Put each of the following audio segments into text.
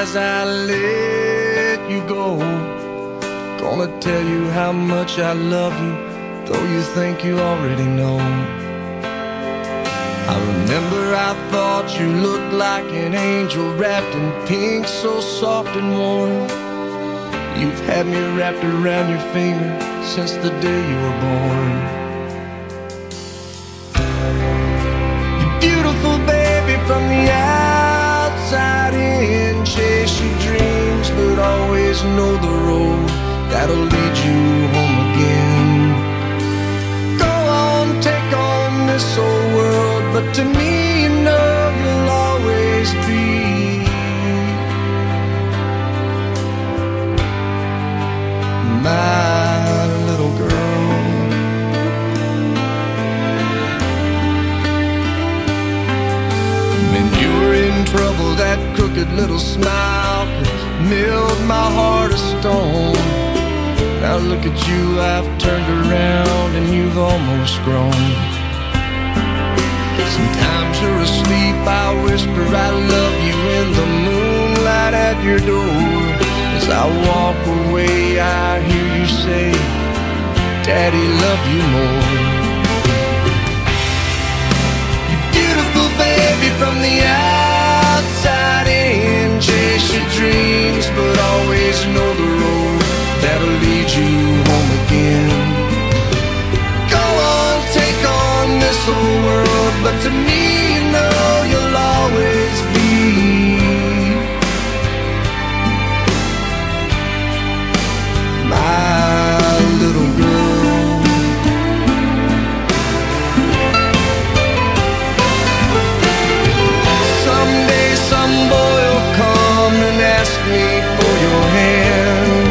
as I let you go. Gonna tell you how much I love you, though you think you already know. I remember I thought you looked like an angel wrapped in pink, so soft and warm. You've had me wrapped around your finger since the day you were born. Always know the road that'll lead you home again. Go on, take on this old world, but to me, you know you'll always be my little girl. When you were in trouble, that crooked little smile melt my heart of stone. Now look at you, I've turned around and you've almost grown. Sometimes you're asleep, I whisper I love you in the moonlight at your door. As I walk away, I hear you say, Daddy, love you more. You're beautiful, baby, from the ask me for your hand.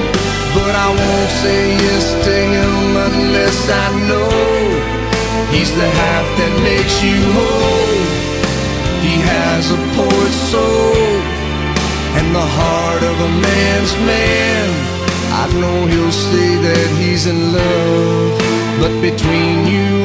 But I won't say yes to him unless I know he's the half that makes you whole. He has a poet's soul and the heart of a man's man. I know he'll say that he's in love, but between you